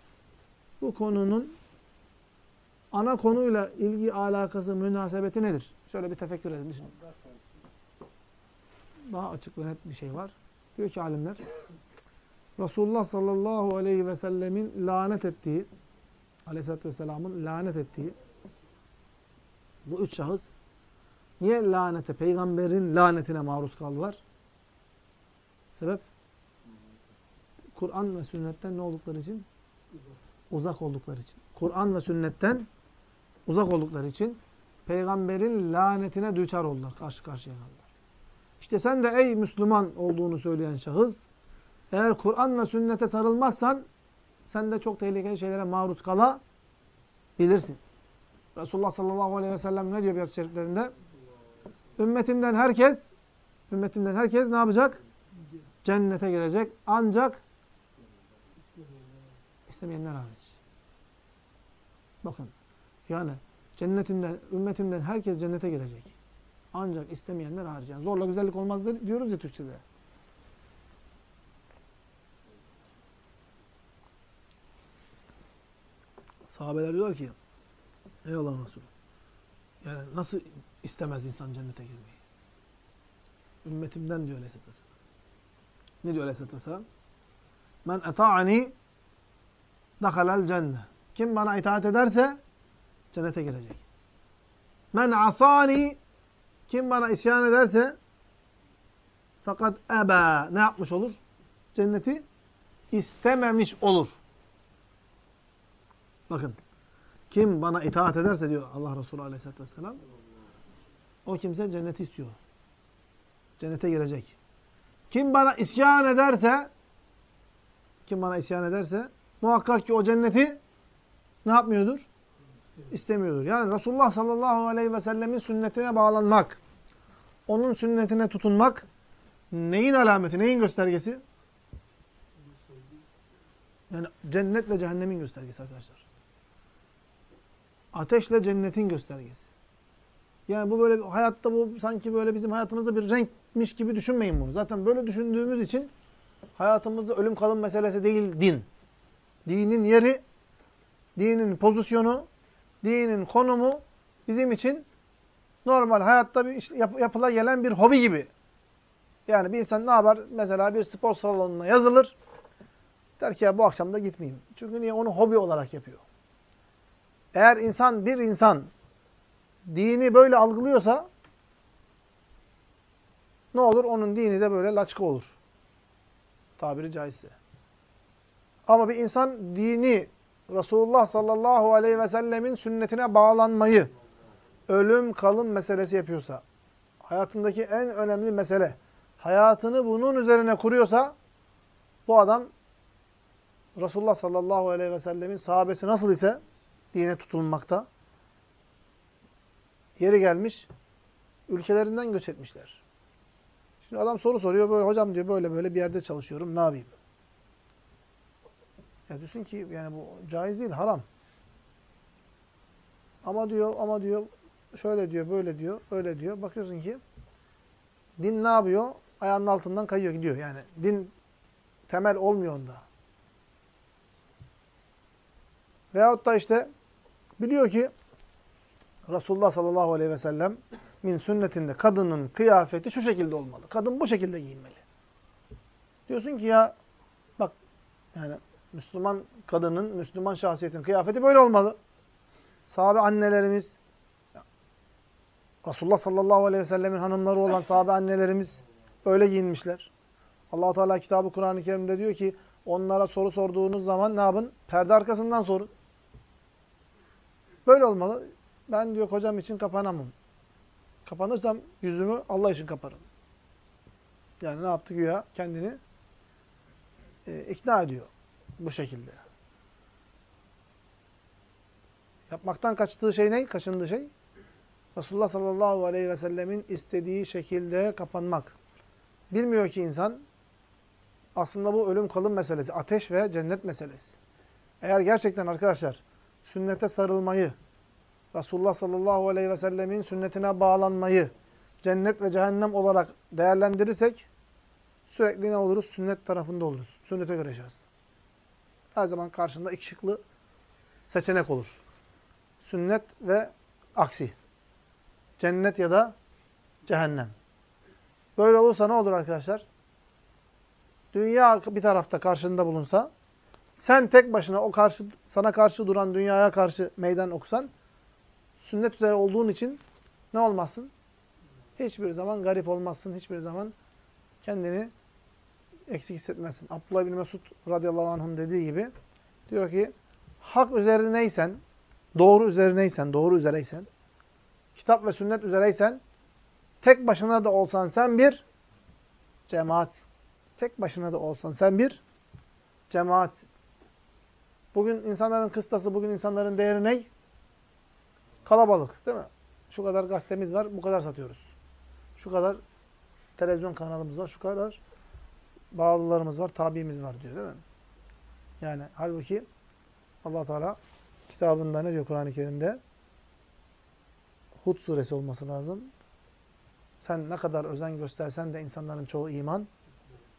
bu konunun ana konuyla ilgi alakası, münasebeti nedir? Şöyle bir tefekkür edin. Daha açık ve net bir şey var. Diyor ki alimler, Resulullah sallallahu aleyhi ve sellemin lanet ettiği, aleyhissalatü vesselamın lanet ettiği bu üç şahıs niye lanete, peygamberin lanetine maruz kaldılar? Sebep? Kur'an ve sünnetten ne oldukları için? Uzak oldukları için. Kur'an ve sünnetten uzak oldukları için peygamberin lanetine düçar oldular. Karşı karşıya kaldılar. İşte sen de ey Müslüman olduğunu söyleyen şahıs, eğer Kur'an ve sünnete sarılmazsan, sen de çok tehlikeli şeylere maruz kalabilirsin. Resulullah sallallahu aleyhi ve sellem ne diyor biraz şeriflerinde? Ümmetimden herkes, ümmetimden herkes ne yapacak? Cennete girecek. Ancak istemeyenler hariç. Bakın, yani cennetimden, ümmetimden herkes cennete girecek. Ancak istemeyenler hariç. Yani zorla güzellik olmaz diyoruz ya Türkçe'de. Sahabeler diyorlar ki Ey Allah'ın Resulü yani nasıl istemez insan cennete girmeyi? Ümmetimden diyor Aleyhisselatü Vesselam. Ne diyor Aleyhisselatü Vesselam? Men eta'ani dakalel cenne. Kim bana itaat ederse cennete girecek. Men asani kim bana isyan ederse fakat ebe ne yapmış olur? Cenneti istememiş olur. Bakın. Kim bana itaat ederse diyor Allah Resulü Aleyhisselatü Vesselam o kimse cenneti istiyor. Cennete girecek. Kim bana isyan ederse kim bana isyan ederse muhakkak ki o cenneti ne yapmıyordur? İstemiyordur. Yani Resulullah sallallahu aleyhi ve sellemin sünnetine bağlanmak, onun sünnetine tutunmak neyin alameti, neyin göstergesi? Yani cennetle cehennemin göstergesi arkadaşlar. Ateşle cennetin göstergesi. Yani bu böyle hayatta bu sanki böyle bizim hayatımızda bir renkmiş gibi düşünmeyin bunu. Zaten böyle düşündüğümüz için hayatımızda ölüm kalım meselesi değil din. Dinin yeri, dinin pozisyonu, dinin konumu bizim için normal hayatta bir yap yapıla gelen bir hobi gibi. Yani bir insan ne yapar? Mesela bir spor salonuna yazılır. Der ki ya bu akşam da gitmeyeyim. Çünkü niye? Onu hobi olarak yapıyor. Eğer insan, bir insan dini böyle algılıyorsa ne olur? Onun dini de böyle laçka olur. Tabiri caizse. Ama bir insan dini Resulullah sallallahu aleyhi ve sellemin sünnetine bağlanmayı ölüm kalım meselesi yapıyorsa, hayatındaki en önemli mesele, hayatını bunun üzerine kuruyorsa, bu adam Resulullah sallallahu aleyhi ve sellemin sahabesi nasıl ise dine tutulmakta, yeri gelmiş, ülkelerinden göç etmişler. Şimdi adam soru soruyor, böyle hocam diyor böyle böyle bir yerde çalışıyorum, ne yapayım? Ya diyorsun ki yani bu caiz değil, haram. Ama diyor, ama diyor, şöyle diyor, böyle diyor, öyle diyor. Bakıyorsun ki din ne yapıyor? Ayağının altından kayıyor, gidiyor. Yani din temel olmuyor onda. Veyahut da işte biliyor ki Resulullah sallallahu aleyhi ve sellem min sünnetinde kadının kıyafeti şu şekilde olmalı. Kadın bu şekilde giyinmeli. Diyorsun ki ya bak yani Müslüman kadının, Müslüman şahsiyetin kıyafeti böyle olmalı. Sahabe annelerimiz, Resulullah sallallahu aleyhi ve sellemin hanımları olan sahabe annelerimiz öyle giyinmişler. allah Teala kitabı Kur'an-ı Kerim'de diyor ki onlara soru sorduğunuz zaman ne yapın? Perde arkasından sorun. Böyle olmalı. Ben diyor kocam için kapanamam. Kapanırsam yüzümü Allah için kaparım. Yani ne yaptı güya? Kendini e, ikna ediyor. Bu şekilde. Yapmaktan kaçtığı şey ne? Kaçındığı şey? Resulullah sallallahu aleyhi ve sellemin istediği şekilde kapanmak. Bilmiyor ki insan aslında bu ölüm kalım meselesi. Ateş ve cennet meselesi. Eğer gerçekten arkadaşlar sünnete sarılmayı, Resulullah sallallahu aleyhi ve sellemin sünnetine bağlanmayı cennet ve cehennem olarak değerlendirirsek sürekli ne oluruz? Sünnet tarafında oluruz. Sünnete göre yaşarız. Her zaman karşında iki şıklı seçenek olur. Sünnet ve aksi. Cennet ya da cehennem. Böyle olursa ne olur arkadaşlar? dünya bir tarafta karşında bulunsa, sen tek başına o karşı sana karşı duran dünyaya karşı meydan okusan, sünnet üzere olduğun için ne olmazsın? Hiçbir zaman garip olmazsın, hiçbir zaman kendini eksik hissetmezsin. Abdullah bin Mesud radıyallahu anh'ın dediği gibi diyor ki hak üzerineysen, doğru üzerineysen, doğru üzereysen, kitap ve sünnet üzereysen, tek başına da olsan sen bir cemaatsin. Tek başına da olsan sen bir cemaatsin. Bugün insanların kıstası, bugün insanların değeri ne? Kalabalık değil mi? Şu kadar gazetemiz var, bu kadar satıyoruz. Şu kadar televizyon kanalımız var, şu kadar bağlılarımız var, tabiimiz var diyor değil mi? Yani halbuki allah Teala kitabında ne diyor Kur'an-ı Kerim'de? Hud suresi olması lazım. Sen ne kadar özen göstersen de insanların çoğu iman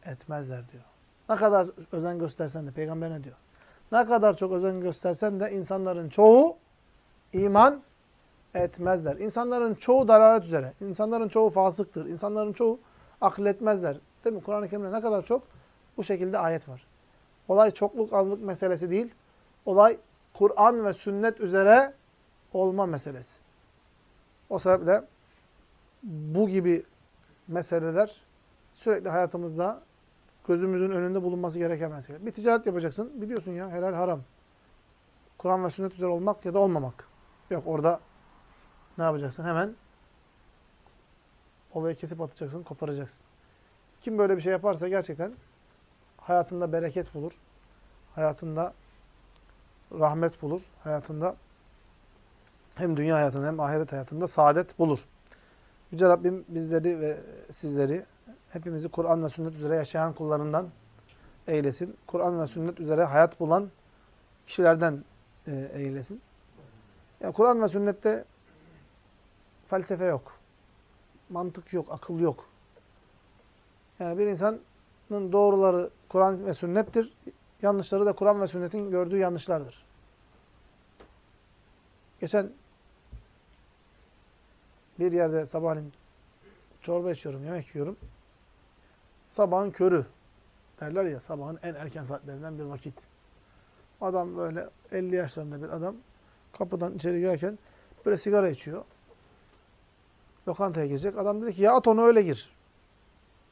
etmezler diyor. Ne kadar özen göstersen de, peygamber ne diyor? Ne kadar çok özen göstersen de insanların çoğu iman etmezler. İnsanların çoğu dalalet üzere. İnsanların çoğu fasıktır. İnsanların çoğu akıl etmezler. Değil mi? Kur'an-ı Kerim'de ne kadar çok bu şekilde ayet var. Olay çokluk azlık meselesi değil. Olay Kur'an ve sünnet üzere olma meselesi. O sebeple bu gibi meseleler sürekli hayatımızda gözümüzün önünde bulunması gereken mesele. Bir ticaret yapacaksın. Biliyorsun ya helal haram. Kur'an ve sünnet üzere olmak ya da olmamak. Yok orada ne yapacaksın? Hemen olayı kesip atacaksın, koparacaksın. Kim böyle bir şey yaparsa gerçekten hayatında bereket bulur. Hayatında rahmet bulur. Hayatında hem dünya hayatında hem ahiret hayatında saadet bulur. Yüce Rabbim bizleri ve sizleri hepimizi Kur'an ve sünnet üzere yaşayan kullarından eylesin. Kur'an ve sünnet üzere hayat bulan kişilerden e, eylesin. Yani Kur'an ve sünnette felsefe yok. Mantık yok, akıl yok. Yani bir insanın doğruları Kur'an ve sünnettir. Yanlışları da Kur'an ve sünnetin gördüğü yanlışlardır. Geçen bir yerde sabahleyin çorba içiyorum, yemek yiyorum. Sabahın körü derler ya, sabahın en erken saatlerinden bir vakit. Adam böyle 50 yaşlarında bir adam kapıdan içeri girerken böyle sigara içiyor. Lokantaya girecek. Adam dedi ki ya at onu öyle gir.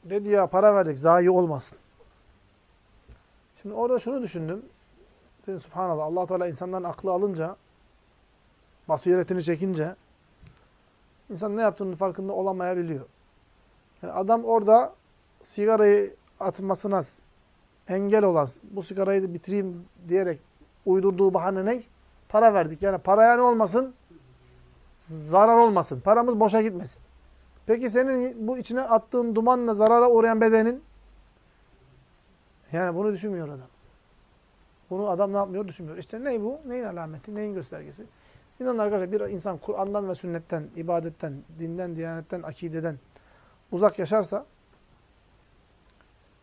Dedi ya para verdik zayi olmasın. Şimdi orada şunu düşündüm. Dedim subhanallah allah Teala insanların aklı alınca basiretini çekince insan ne yaptığının farkında olamayabiliyor. Yani adam orada sigarayı atmasına engel olan, bu sigarayı da bitireyim diyerek uydurduğu bahane ne? Para verdik. Yani paraya ne olmasın? Zarar olmasın. Paramız boşa gitmesin. Peki senin bu içine attığın dumanla zarara uğrayan bedenin? Yani bunu düşünmüyor adam. Bunu adam ne yapmıyor? Düşünmüyor. İşte ne bu? Neyin alameti? Neyin göstergesi? İnanın arkadaşlar bir insan Kur'an'dan ve sünnetten, ibadetten, dinden, diyanetten, akideden uzak yaşarsa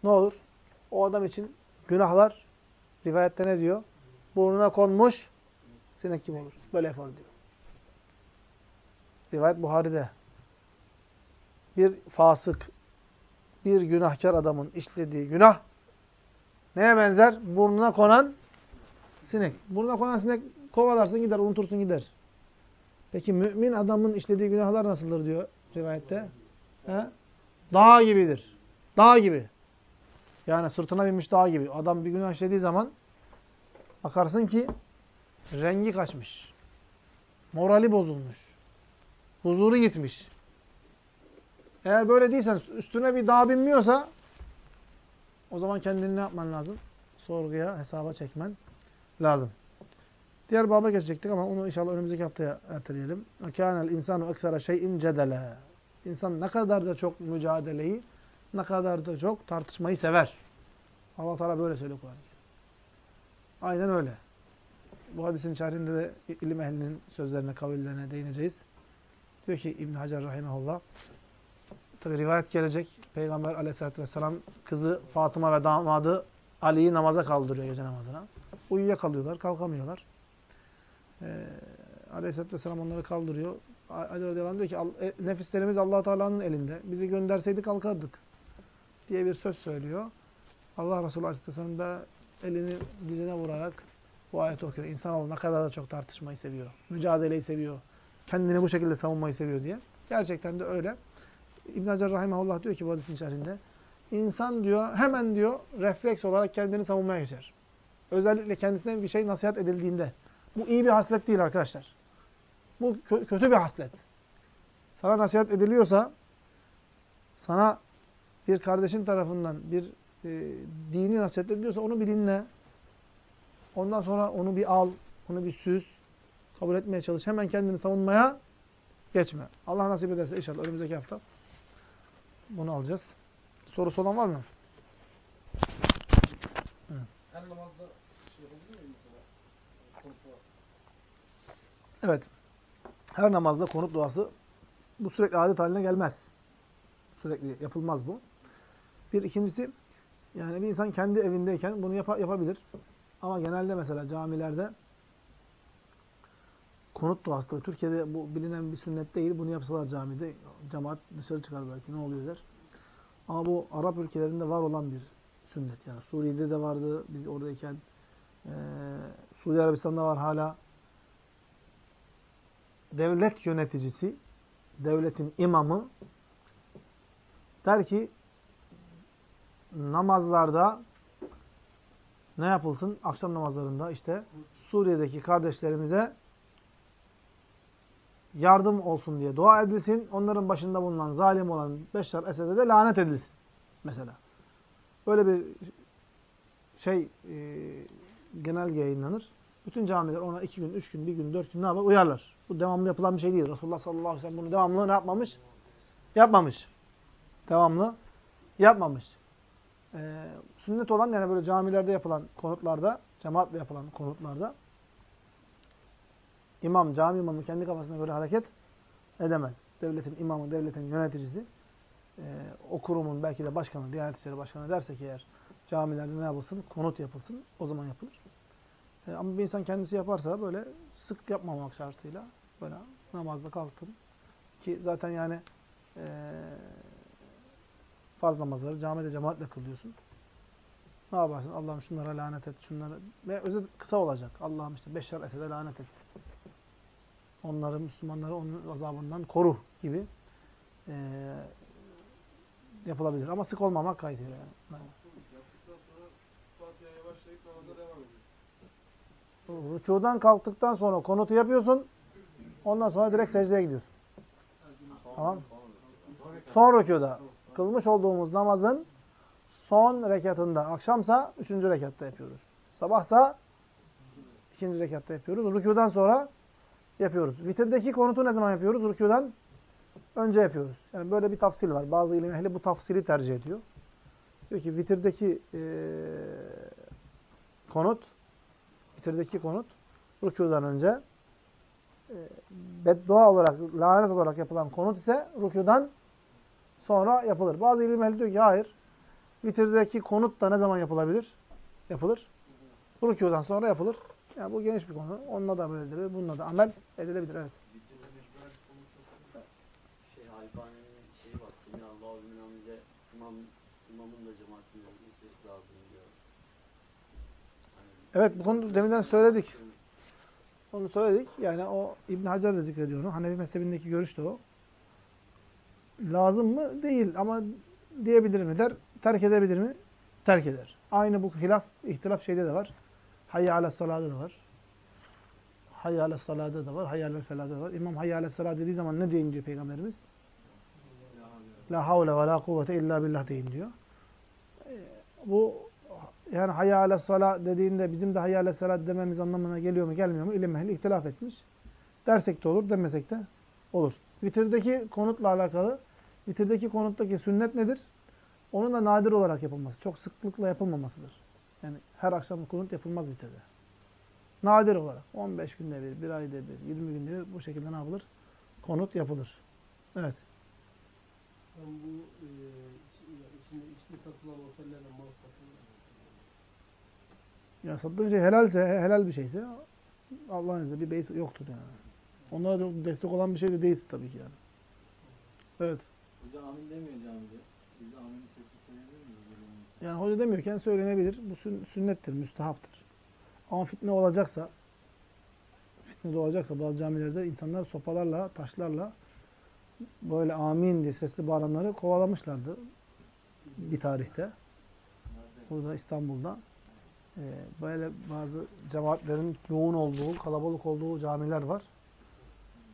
ne olur? O adam için günahlar rivayette ne diyor? Burnuna konmuş sinek gibi olur. Böyle yapar diyor. Rivayet Buhari'de. Bir fasık, bir günahkar adamın işlediği günah neye benzer? Burnuna konan sinek. Burnuna konan sinek kovalarsın gider, unutursun gider. Peki mümin adamın işlediği günahlar nasıldır diyor rivayette? He? Dağ gibidir. Dağ gibi. Yani sırtına binmiş dağ gibi. Adam bir günah işlediği zaman bakarsın ki rengi kaçmış. Morali bozulmuş. Huzuru gitmiş. Eğer böyle değilsen, üstüne bir dağ binmiyorsa o zaman kendini ne yapman lazım? Sorguya, hesaba çekmen lazım. Diğer baba geçecektik ama onu inşallah önümüzdeki haftaya erteleyelim. كَانَ الْاِنْسَانُ اَكْسَرَ شَيْءٍ جَدَلًا İnsan ne kadar da çok mücadeleyi, ne kadar da çok tartışmayı sever. Allah Teala böyle söylüyor Kur'an-ı Aynen öyle. Bu hadisin şerhinde de ilim ehlinin sözlerine, kavillerine değineceğiz. Diyor ki İbn Hacer rahimehullah. Tabi rivayet gelecek. Peygamber aleyhissalatü vesselam kızı Fatıma ve damadı Ali'yi namaza kaldırıyor gece namazına. Uyuyakalıyorlar, kalkamıyorlar. Ee, aleyhissalatü vesselam onları kaldırıyor. Ali radıyallahu diyor ki e, nefislerimiz allah Teala'nın elinde. Bizi gönderseydi kalkardık. Diye bir söz söylüyor. Allah Resulü Aleyhisselam da elini dizine vurarak bu ayeti okuyor. İnsanoğlu ne kadar da çok tartışmayı seviyor. Mücadeleyi seviyor. Kendini bu şekilde savunmayı seviyor diye. Gerçekten de öyle. İbn Hacer Rahimahullah diyor ki bu hadisin içerisinde insan diyor hemen diyor refleks olarak kendini savunmaya geçer. Özellikle kendisine bir şey nasihat edildiğinde. Bu iyi bir haslet değil arkadaşlar. Bu kö kötü bir haslet. Sana nasihat ediliyorsa sana bir kardeşin tarafından bir e, dini nasihat ediliyorsa onu bir dinle. Ondan sonra onu bir al, onu bir süz. Kabul etmeye çalış. Hemen kendini savunmaya geçme. Allah nasip ederse inşallah önümüzdeki hafta bunu alacağız. Sorusu olan var mı? Her namazda şey. Evet. Her namazda konut duası bu sürekli adet haline gelmez. Sürekli yapılmaz bu. Bir ikincisi yani bir insan kendi evindeyken bunu yapa- yapabilir. Ama genelde mesela camilerde konut duası tabii Türkiye'de bu bilinen bir sünnet değil. Bunu yapsalar camide cemaat dışarı çıkar belki ne oluyor der. Ama bu Arap ülkelerinde var olan bir sünnet. Yani Suriye'de de vardı biz oradayken. Ee, Suudi Arabistan'da var hala devlet yöneticisi, devletin imamı der ki namazlarda ne yapılsın? Akşam namazlarında işte Suriye'deki kardeşlerimize yardım olsun diye dua edilsin. Onların başında bulunan zalim olan Beşşar Esed'e de lanet edilsin. Mesela. Böyle bir şey e, genelge yayınlanır. Bütün camiler ona iki gün, üç gün, bir gün, dört gün ne yapar? Uyarlar. Bu devamlı yapılan bir şey değil. Resulullah sallallahu aleyhi ve sellem bunu devamlı ne yapmamış? Yapmamış. Devamlı yapmamış. Ee, sünnet olan yani böyle camilerde yapılan konutlarda, cemaatle yapılan konutlarda imam, cami imamı kendi kafasına göre hareket edemez. Devletin imamı, devletin yöneticisi e, o kurumun belki de başkanı, Diyanet İşleri Başkanı derse ki eğer camilerde ne yapılsın? Konut yapılsın. O zaman yapılır. E, ama bir insan kendisi yaparsa böyle sık yapmamak şartıyla böyle namazda kalktım ki zaten yani e, farz namazları camide cemaatle kılıyorsun. Ne yaparsın? Allah'ım şunlara lanet et, şunlara ve özet kısa olacak. Allah'ım işte Beşşar Esed'e lanet et. Onları, Müslümanları onun azabından koru gibi e, yapılabilir. Ama sık olmamak kaydıyla. Yani. Ediyor. Rükudan kalktıktan sonra konutu yapıyorsun. Ondan sonra direkt secdeye gidiyorsun. Tamam. Son rükuda. Kılmış olduğumuz namazın son rekatında. Akşamsa üçüncü rekatta yapıyoruz. Sabahsa ikinci rekatta yapıyoruz. Rükudan sonra yapıyoruz. Vitirdeki konutu ne zaman yapıyoruz? Rükudan önce yapıyoruz. Yani böyle bir tafsil var. Bazı ilim ehli bu tafsili tercih ediyor. Diyor ki vitirdeki eee konut vitirdeki konut rükudan önce e, beddua olarak, lanet olarak yapılan konut ise rükudan sonra yapılır. Bazı ilim ehli diyor ki hayır. Vitirdeki konut da ne zaman yapılabilir? Yapılır. Rükudan sonra yapılır. Yani bu geniş bir konu. Onunla da böyledir. Bununla da amel edilebilir. Evet. Şey Albani'nin şeyi var. Semi Allahu limen hamide imam imamın da cemaatinde olması lazım diyor. Hani, Evet bu konu deminden söyledik. Onu söyledik. Yani o İbn Hacer de zikrediyor onu. Hanefi mezhebindeki görüş de o. Lazım mı? Değil. Ama diyebilir mi der. Terk edebilir mi? Terk eder. Aynı bu hilaf, ihtilaf şeyde de var. Hayya ala salada da var. Hayya ala salada da var. Hayya ala felada da var. İmam hayya ala salada dediği zaman ne diyeyim diyor Peygamberimiz? La havle ve la kuvvete illa billah deyin diyor. Ee, Bu yani hayya ala salat dediğinde bizim de hayya ala salat dememiz anlamına geliyor mu gelmiyor mu ilim ehli ihtilaf etmiş. Dersek de olur demesek de olur. Vitirdeki konutla alakalı vitirdeki konuttaki sünnet nedir? Onun da nadir olarak yapılması. Çok sıklıkla yapılmamasıdır. Yani her akşam konut yapılmaz vitirde. Nadir olarak. 15 günde bir, bir ayda bir, 20 günde bir bu şekilde ne yapılır? Konut yapılır. Evet. Ben bu e, içki satılan otellerle mal satıyorlar. Ya sattığın şey helalse, helal bir şeyse Allah'ın izniyle bir beis yoktur yani. Onlara destek olan bir şey de değilsin tabii ki yani. Evet. Hoca amin demiyor camide. Biz amin sesini söyleyebilir miyiz? Yani hoca demiyorken söylenebilir. Bu sün- sünnettir, müstehaptır. Ama fitne olacaksa, fitne de olacaksa bazı camilerde insanlar sopalarla, taşlarla böyle amin diye sesli bağıranları kovalamışlardı bir tarihte. Burada İstanbul'da. Ee, böyle bazı cemaatlerin yoğun olduğu, kalabalık olduğu camiler var.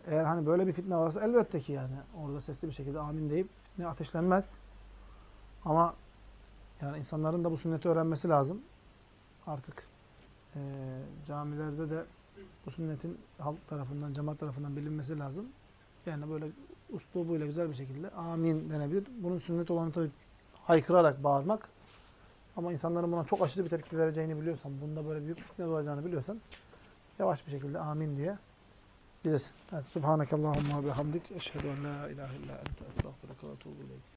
Eğer hani böyle bir fitne varsa elbette ki yani orada sesli bir şekilde amin deyip fitne ateşlenmez. Ama yani insanların da bu sünneti öğrenmesi lazım. Artık eee, camilerde de bu sünnetin halk tarafından, cemaat tarafından bilinmesi lazım. Yani böyle uslubuyla güzel bir şekilde amin denebilir. Bunun sünnet olanı tabii haykırarak bağırmak. Ama insanların buna çok aşırı bir tepki vereceğini biliyorsan, bunda böyle büyük fitne doğacağını biliyorsan yavaş bir şekilde amin diye bilirsin. Evet, Subhanakallahumma ve hamdik. Eşhedü en la ilahe illa ente estağfiruke ve etûbü ileyk.